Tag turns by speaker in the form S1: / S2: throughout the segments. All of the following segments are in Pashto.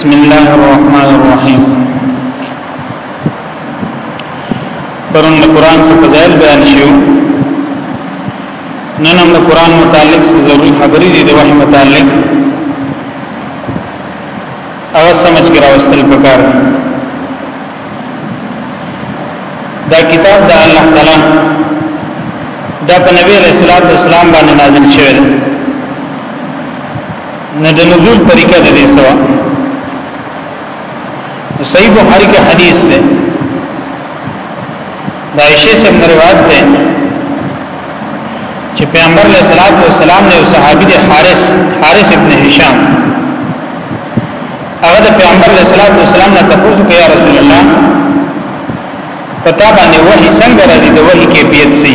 S1: بسم الله الرحمن الرحیم پرون د قران څخه فضایل بیان شیو نن هم د قران متعلق څه ضروري خبرې دي د وحی متعلق هغه سمجھ کې راوستل پکار دا کتاب د الله تعالی دا په نبی رسول الله اسلام باندې نازل شوی نه د نزول طریقه د دې سوا صحیح بخاری کې حدیث ده د عائشه څخه روایت ده چې پیغمبر علیه الصلاۃ والسلام له صحابي د حارث حارث ابن هشام هغه د پیغمبر علیه الصلاۃ والسلام نه تاسو کې یا رسول الله پتا باندې وحي څنګه راځي د وحي کیفیت سي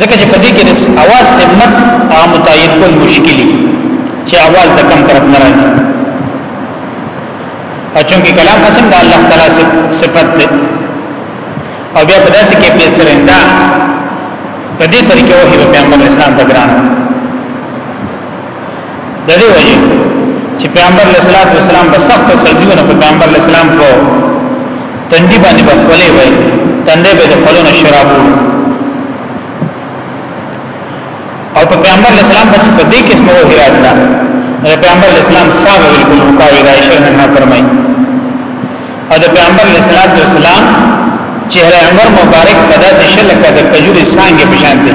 S1: ځکه چې په دې کې د اواز سمت او متعین کول مشکلي چې اواز د کم طرف نه راځي او چونکه کلام اصل د الله تعالی صفت ده او بیا په داسې کې په سرنده په دې طریقې وحي پیغمبر اسلام ته ګران د دې وجه چې پیغمبر علیه الصلاۃ والسلام په سخت سلزیونه په پیغمبر علیه السلام په تندی باندې په خولې وای تندې به د خلونو شراب او په پیغمبر علیه السلام باندې په دې کې سمو هیات ده پیغمبر علیه السلام صاحب بالکل مقاوی د عائشہ نه فرمایي او د پیغمبر علیه السلام چهره انور مبارک په داسې شلکه د کجوري سانګې په شان دی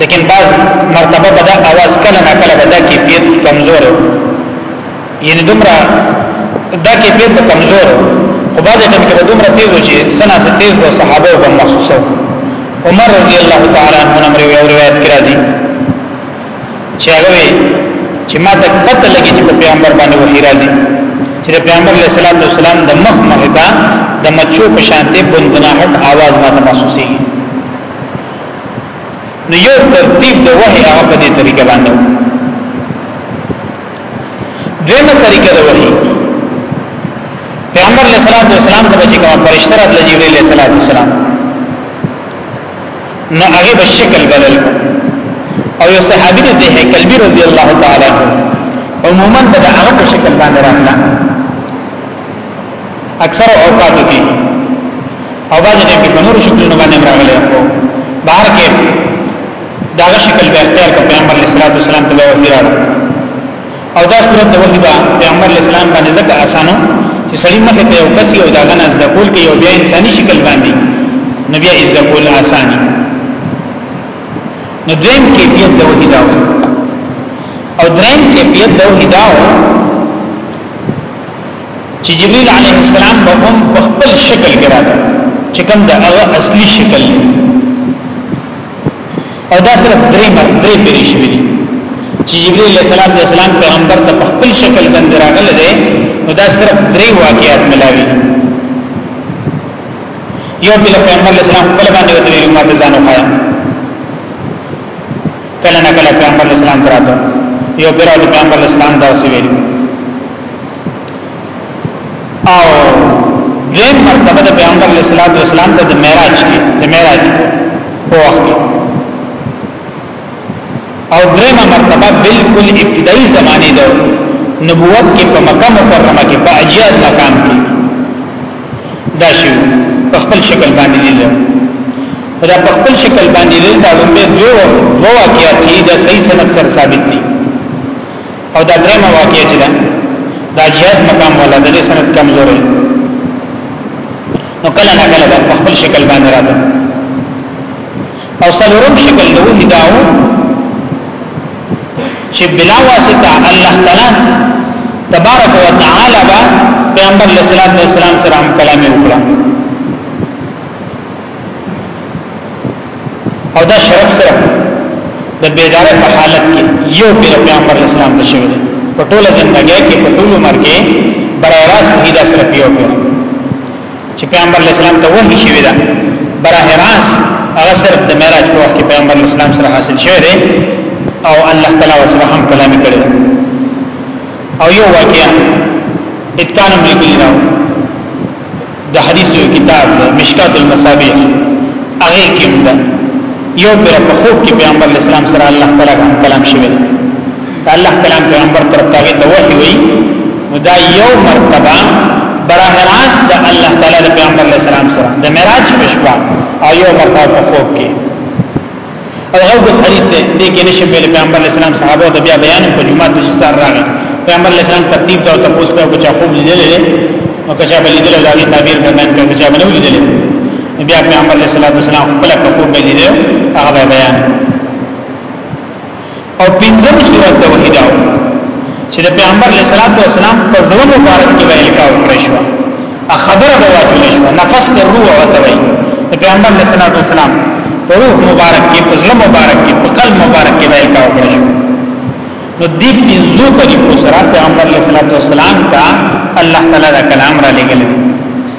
S1: لیکن بعض مرتبه به دا आवाज کله نه کله به دا کیفیت کمزور یعنی دومره دا کیفیت کمزور خو بعض ټیم کې به دومره تیز و چې سنا سره تیز به صحابه به محسوسو عمر رضی الله تعالی عنہ نمبر یو روایت کې راځي چې هغه چې ما ته پته لګی چې پیغمبر باندې وحی راځي چې پیغمبر علیه الصلاۃ والسلام د مخ مخ ته د مچو په شانته بندناهټ आवाज ما ته محسوسي نو یو ترتیب د وحی هغه په دې طریقه باندې دیمه طریقه د وحی پیغمبر علیہ الصلوۃ والسلام ته چې کوم فرشتہ راتله جبرئیل علیہ الصلوۃ والسلام نو هغه په شکل بدل او یو صحابي د کلبی رضی الله تعالی عموما د هغه په شکل باندې راځي اکثر اوقاتو کې او بعضې ټیم کې په نور شکلونو باندې راغلی خو بهر کې داغه شکل به اختیار کړ پیغمبر علیه الصلاۃ والسلام ته وحی راغله او دا صورت د وحی با پیغمبر علیه السلام باندې ځکه اسانو چې سړی مخه ته یو کس یو داغه نس د کول کې یو بیا انساني شکل باندې نو بیا از د کول اساني نو دیم کې بیا د وحی دا او دریم کې بیا د وحی دا چې جبريل عليه السلام به هم په خپل شکل کې راته چې کوم د هغه اصلي شکل دی او دا صرف درې مر درې پیری شوی دی چې جبريل عليه السلام د اسلام پیغمبر ته په خپل شکل باندې راغله دی نو دا صرف درې واقعات ملاوي یو بل پیغمبر اسلام خپل باندې وتلی ماته ځانو خایا کله نه کله پیغمبر اسلام تراته یو پیرو د پیغمبر اسلام دا سی ویل او دیم مرتبه د پیغمبر اسلام د اسلام ته د معراج کې د معراج په وخت او دریم مرتبه بالکل ابتدایي زمانه ده نبوت کې په مکه مکرمه کې په اجیاد مقام کې دا شی په خپل شکل باندې لیدل دا په خپل شکل باندې دا لومړی دوه دوه واقعیات چې دا صحیح سند سره ثابت دي او دا درېم واقعیا چې دا دا جهاد مقام ولا د سند کمزور دی نو کله نه کله په خپل شکل باندې راته او څلورم شکل له وحی داو چې بلا واسطه الله تعالی تبارک وتعالى با پیغمبر علیہ الصلوۃ والسلام سره هم کلام وکړه او دا شرف صرف د بیدار په حالت کې یو پیر پیغمبر اسلام ته شوی دی په ټوله ژوندۍ کې په ټول عمر کې برای راست دی دا صرف یو پیر چې پیغمبر اسلام ته وحی شوی دا برای راست هغه صرف د معراج په وخت کې پیغمبر اسلام سره حاصل شوی دی او الله تعالی سره هم کلام کړی او یو واقعیا اتکانم لیکلی راو د حدیث یو کتاب دی مشکات المصابیح هغه کې ده یو پر په خوب کې پیغمبر اسلام سره الله تعالی کوم کلام شوی الله کلام پیغمبر تر تاغه ته وحی وی دا یو مرتبه براه راست د الله تعالی د پیغمبر اسلام سره د معراج په شپه او یو مرتبه په خوب کې او اوږد حدیث دی دې کې نشم ویل پیغمبر اسلام صحابه ته بیا بیان په جمعه د شسار راغی پیغمبر اسلام ترتیب دا تاسو ته کو چا خوب لیدل او کچا بل لیدل دا غي تعبیر بیان کړ کچا بل لیدل بیا پیغمبر اسلام خپل خوب لیدل هغه بیان کړ او پنځم صورت د وحی داو چې د پیغمبر علیه الصلاۃ والسلام په ځوان مبارک کې ویل کاو کړی شو ا خبره به واچول شو نفس د روح او توي د پیغمبر علیه الصلاۃ والسلام په روح مبارک کې په ځوان مبارک کې په قلب مبارک کې ویل کاو کړی شو نو دې پنځو طریقو سره پیغمبر علیه الصلاۃ والسلام ته الله تعالی دا کلام را لګل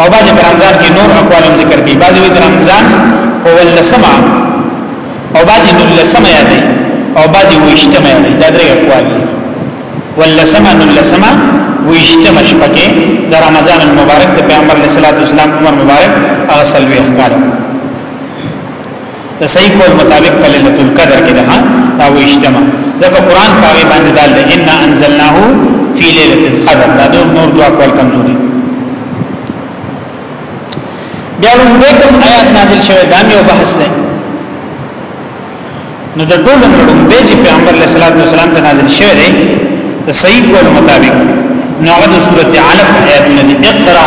S1: او بعضی په رمضان کې نور اقوال هم ذکر کوي بعضی وی رمضان په ولسمه او بعضی نو لسمه یادې او بعضی وشتمه یادې دا درې اقوال دي ولسمه نو لسمه وشتمه شپه کې د رمضان المبارک د پیغمبر صلی الله علیه وسلم عمر مبارک هغه سلوي ښکارو د صحیح قول مطابق په ليله القدر کې ده دا وشتمه ځکه قران پاره باندې دال ده ان انزلناه فی ليله القدر دا نور نور دوا قول کمزوري بیا هم کوم آیات نازل شوه دا یو بحث ده نو د ټول نړم به چې پیغمبر علیه الصلاۃ والسلام ته نازل شوه دی د صحیح قول مطابق نو هغه د سورته علق آیاتونه دي اقرا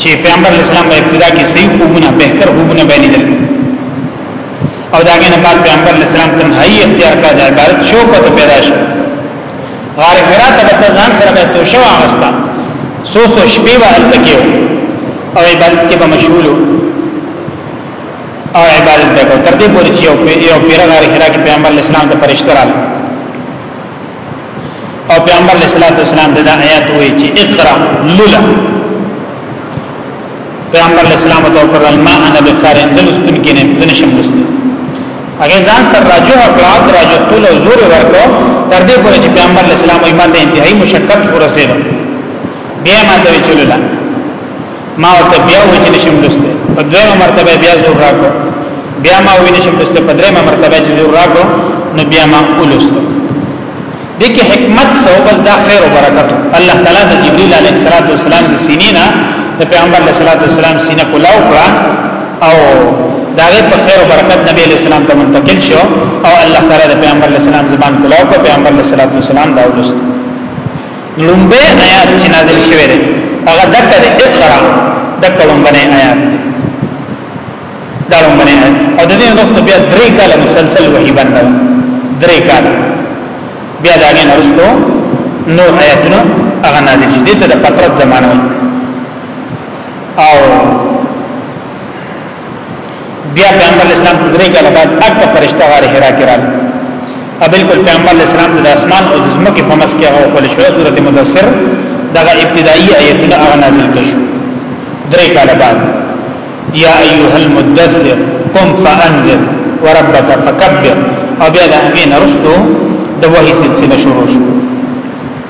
S1: چې پیغمبر اسلام په ابتدا کې صحیح خوبونه بهتر خوبونه بیانېدل او دا غنه بعد پیغمبر اسلام تنهایی اختیار کړ د عبادت شوق ته پیدا شو غار حرا ته په ځان سره به توشه واغستا سو سو شپې به التکیو او عبادت کې به مشغول او عبادت وکړ تر دې پورې چې یو پیغمبر غار حرا کې پیغمبر اسلام ته فرشتہ راغله او پیغمبر علیہ الصلوۃ والسلام دا آیات وایي چې اقرا لولا پیغمبر علیہ السلام ته پر ما انا بقارئ زلستن کې نه زنشم لستن هغه ځان سره راجو کړه راجو ټول زور ورکو تر دې پورې چې پیغمبر علیہ السلام ایمان ته انتهایی مشقت ورسېده بیا ما ته چولله ما ورته بیا وې چې نشم لسته په دویمه مرتبه بیا زور راکو بیا ما وې نشم لسته په دریمه مرتبه چې زور راکو نو بیا ما ولسته دې کې حکمت سو بس دا خیر او برکت الله تعالی د جبرئیل علیه السلام د سینې نه د پیغمبر علیه السلام سینه کولاو کړه او دا غي په خیر او برکت نبی علیہ السلام ته منتقل شو او الله تعالی د پیغمبر علیہ السلام زبان کولاو په پیغمبر علیہ السلام دا ولست لومبه آیات چې نازل شوی دی هغه دک د اقرا دک لومبه آیات دا لومبه آیات او د دې وروسته بیا درې کاله مسلسل وحی باندې درې کاله بیا دا نه وروسته نور آیاتونه هغه نازل شي دته د فترت زمانه او بیا پیغمبر اسلام ته درې کاله بعد اته فرشتہ غار حرا کې راغله او بالکل پیغمبر اسلام د اسمان او د زمکه په مس کې هغه خپل شو سورته مدثر دغه ابتدایي آیتونه هغه نازل کړي درې کاله بعد یا ایها المدثر قم فانذر وربک فکبر او بیا د امین رستو د وحی سلسله شروع شو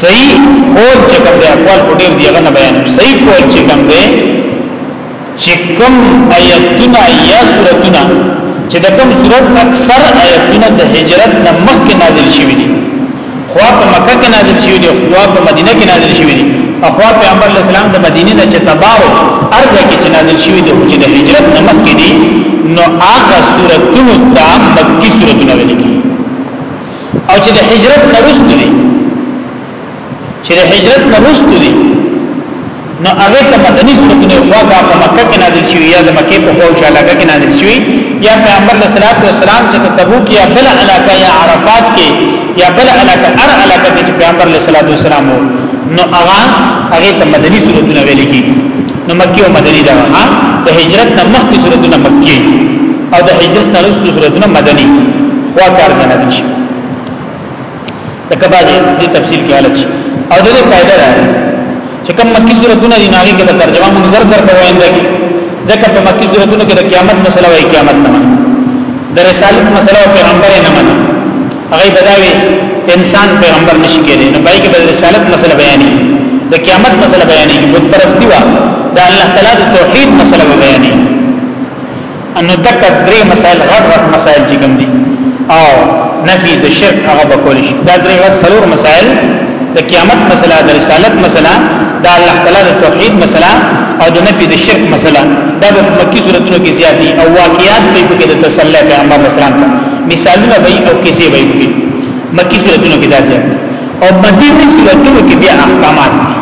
S1: صحیح قول چې کوم دی اقوال په ډیر دیغه نه بیانو صحیح قول چې کوم دی چې کوم آیتونه یا سورتونه چې د کوم سورت اکثر آیتونه د هجرت نه مخکې نازل شوي دي خو په مکه کې نازل شوي دي خو په مدینه کې نازل شوي دي اخوا پیغمبر اسلام د مدینه نه چې تبارو ارزه کې چې نازل شوی دی چې د هجرت نه مخکې دی نو هغه سورتونو ته مکی سورتونه ویل کیږي او چې د هجرت نه رسول دي چې د هجرت نه رسول دي نو هغه ته مدني سورتونه واقع په مکه کې نازل شوی یا د مکه په خو شاله کې نازل شوی یا پیغمبر صلی الله علیه وسلم چې تبوک یا بل علاقه یا عرفات کې یا بل علاقه هر علاقه کې پیغمبر صلی الله علیه وسلم نو هغه هغه ته مدني سورتونه ویل کیږي نو مکی او مدنی دا ها د هجرت نه مخکې صورتونه مکی او د هجرت نه وروسته صورتونه مدنی خو کار ځنه شي د کبازي د تفصیل کې حالت شي او د دې فائدہ ده چې کوم مکی صورتونه دي ناغي کې ترجمه موږ زر زر کوو انده کې ځکه په مکی صورتونو کې د قیامت مسله وایي قیامت نه د رسالت مسله او پیغمبر نه مني هغه بداوی انسان پیغمبر نشي کېدی نو پای کې به رسالت مسله بیانې د قیامت مسله بیانې کې بت پرستی وا د الله تعالی د توحید مسله بیانې ان تک درې مسائل غټ غټ مسائل چې کوم دي او نفي د شرک هغه به کول شي دا درې غټ څلور مسائل د قیامت مسله د رسالت مسله د الله تعالی د توحید مسله او د نفي د شرک مسله دا په مکی صورتونو کې زیات دي او واقعیات په کې د تسلی پیغمبر اسلام مثالونه به او کیسې به وي مکی سورتونو کې دا زیات او مدینه سورتونو کې بیا احکامات دي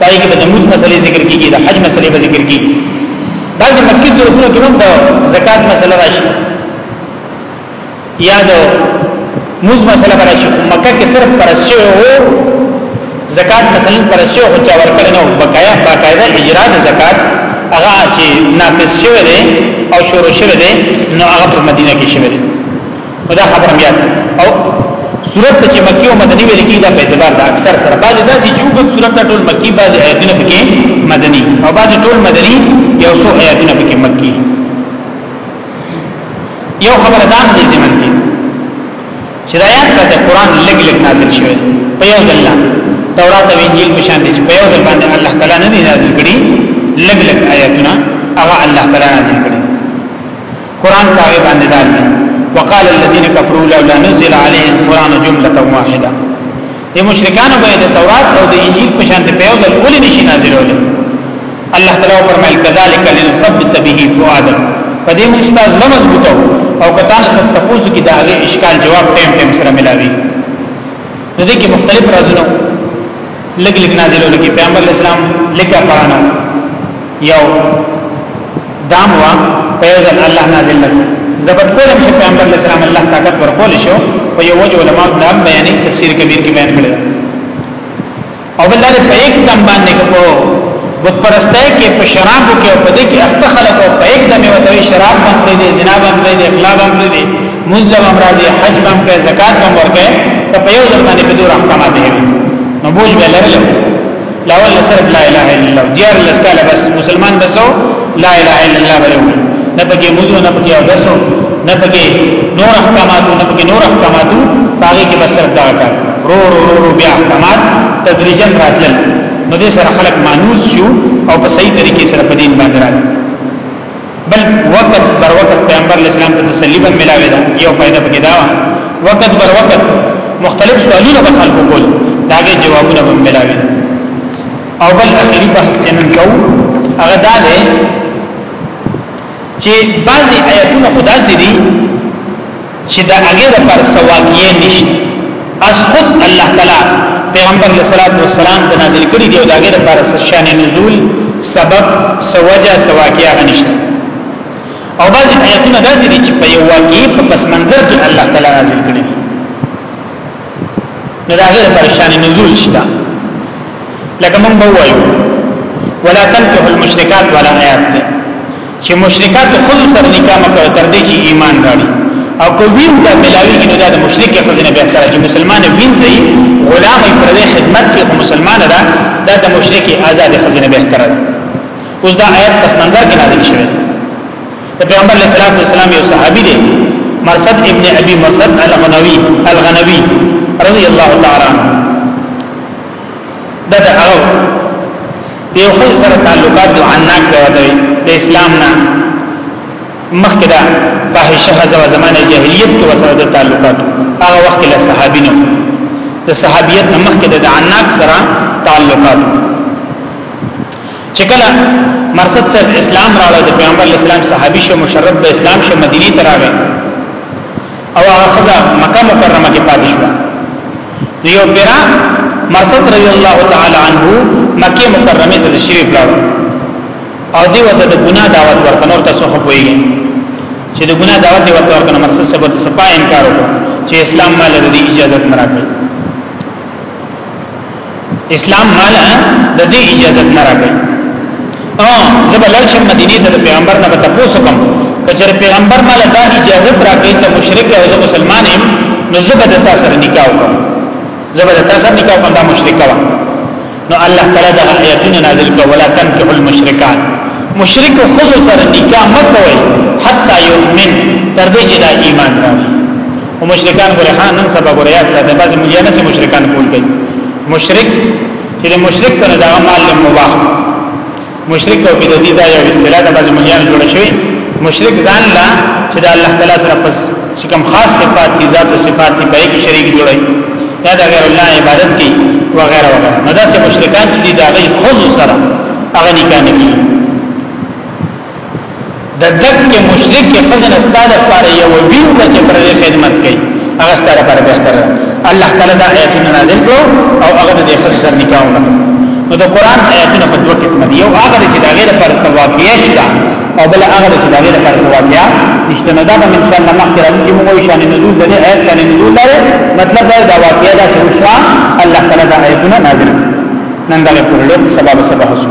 S1: پای کې د موز مسلې ذکر کیږي د حج مسلې به ذکر کیږي بعض مکی سورتونو کې هم د زکات مسله راشي یا د موز مسله راشي مکه کې صرف پر شی او زکات مثلا پر شیو خو چا ورکړ نو بقایا باقاعده اجرا د زکات هغه چې ناقص شوی دی او شروع شوی دی نو هغه په مدینه کې شوی دی دا خبره بیا او صورت چې مکی او مدنی ویل کیږي دا په اعتبار د اکثر سره بعضی داسې چې وګت صورت ټول مکی بعضی آیاتونه پکې مدنی او بعضی ټول مدنی یو څو آیاتونه پکې مکی یو خبره دا نه ځمن دي چې دا یاد ساته قران لګ لګ نازل شوی په یو ځل تورات او انجیل په شان دي چې په یو ځل باندې الله تعالی نه دی نازل کړي لګ لګ آیاتونه هغه الله تعالی نازل کړي قران پاوی باندې دال وقال الذين كفروا لولا نزل عليه القران جمله واحده د مشرکانو به د تورات او د انجیل په شان ته په یو ځل ولې نشي نازلول الله تعالی فرمایل کذالک لنثبت به فؤاد په دې موږ تاسو له مضبوطو او کتان سره تاسو کې دا غي اشکال جواب ټیم ټیم سره ملاوي نو دې کې مختلف رازونه لګ لګ نازلول کې پیغمبر اسلام لکه قران یو دام وا پیغل الله نازل لکو زبر کولم شو پیغمبر علیہ السلام الله طاقت ورکول شو په یو وجه علماء دا بیان تفسیر کبیر کې بیان کړی او بل لري په یک دم باندې کو بت پرسته کې په شراب کې او په دې کې اخته خلق او په یک دم وتوي شراب باندې دي زنا باندې دي اخلا باندې دي مزدم امراضي حج باندې کې زکات باندې ورکه ته په یو ځل باندې په دوه احکامات دي نو بوج به لرلو لاول صرف لا اله الا الله دیار لسکاله بس مسلمان بسو لا اله الا الله بلو نه پکې موضوع نه پکې او دسو نه پکې نور احکامات نه پکې نور احکامات باقي کې بس صرف دا کار رو رو رو, رو بیا احکامات تدریجا راتل نو دې سره خلق مانوس شو او په صحیح طریقې سره په دین باندې راتل بل وخت بر وخت پیغمبر اسلام ته تسلی به ملاوي دا یو فائدہ پکې دا وخت بر وخت مختلف سوالونه به خلکو کول داګه جوابونه به ملاوي او بل اخیری بحث چې نن کوو هغه دا دی چې بعضی آیاتونه خدا سي دي چې دا هغه د پر سواکیه نشته از خود الله تعالی پیغمبر علیه الصلاۃ والسلام د نازل کړي دی او دا هغه د پر شان نزول سبب سوجا سواکیه نشته او بعض آیاتونه داسې دي چې په یو واقعي په پس منظر کې الله تعالی نازل کړي دي نو دا غیر پریشان نزول شته لکه مونږ وایو ولا تنكحوا المشركات ولا آیات ده چې مشرکات خود سره نکاح مکوي تر دې چې ایمان راړي او کو وینځه ملاوي کې نو دا د مشرک خزینه به تر چې مسلمان وینځي غلام یې پر دې خدمت کې خو مسلمان ده دا د مشرک آزاد خزینه به تر اوس دا آیت پس منظر کې نازل شوی د پیغمبر علیه الصلاۃ والسلام یو صحابي دی مرصد ابن ابي مرصد الغنوي الغنوي رضی الله تعالی عنہ دا د هغه دی خو سره تعلقات او عناق دی وته د اسلام نه مخکې دا فاحشه هزه زمانه جاهلیت کې وسره د تعلقات هغه وخت له صحابینو د صحابیت نه مخکې د عناق سره تعلقات چې کله مرصد صاحب اسلام راوړ د پیغمبر اسلام صحابي شو مشرف د اسلام شو مدینه تراوه او هغه خزه مکه مکرمه کې پاتې شو نو یو پیرا مرصد رضی الله تعالی عنہ مکه مکرمه ته تشریف لاړ او دی وته د ګناه دعوت ورکنه او تاسو خو پوي چې د ګناه دعوت ورته ورکنه مرصد سبب سپا انکار وکړ چې اسلام مال د اجازه نه راکړي اسلام مالا د دې اجازه نه راکړي او زبل شم مدینه ته پیغمبر نه تاسو کوم کچر پیغمبر مالا دا اجازه راکړي ته مشرک او زه مسلمان یم نو زبر د تاسو نکاح وکم زبر د تاسو نکاح کوم دا مشرک و نو الله تعالی دا آیاتونه نازل کړه ولا تنکح المشرکات مشرک خو سره نکاح مکوئ حتا یؤمن تر دې چې دا ایمان راوړي او مشرکان ګره ها نن سبا ګره یاد ساته بعضی مليانه سي مشرکان کول کوي مشرک چې د مشرک کنه دا مال مباح مشرک او بدعتي دا یو اصطلاح ده بعضی مليانه جوړ شوی مشرک ځان لا چې د الله تعالی سره پس چې کوم خاص صفات دي ذات او صفات دي په کې شریک جوړي یا د غیر الله عبادت کوي وغیرہ وغیرہ نو دا سه مشرکان چې دا غي خود سره هغه نکاح نه کوي د دک کې مشرک خزن استاد پر یو وینځ چې پر خدمت کوي هغه ستاره پر بهتره الله تعالی دا آیتونه نازل کړو او هغه د خپل سر نکاح وکړو نو د قران آیتونه په دوه قسم دي یو هغه چې دا غیر پر ثوابیه شته او بل هغه چې دا غیر پر ثوابیه نشته نو دا به ان شاء الله مخکې راځي چې موږ شان نزول د دې آیت شان نزول لري مطلب دا دا واقعیا دا شو الله تعالی دا آیتونه نازل نن دا په لوړ سبب سبب حاصل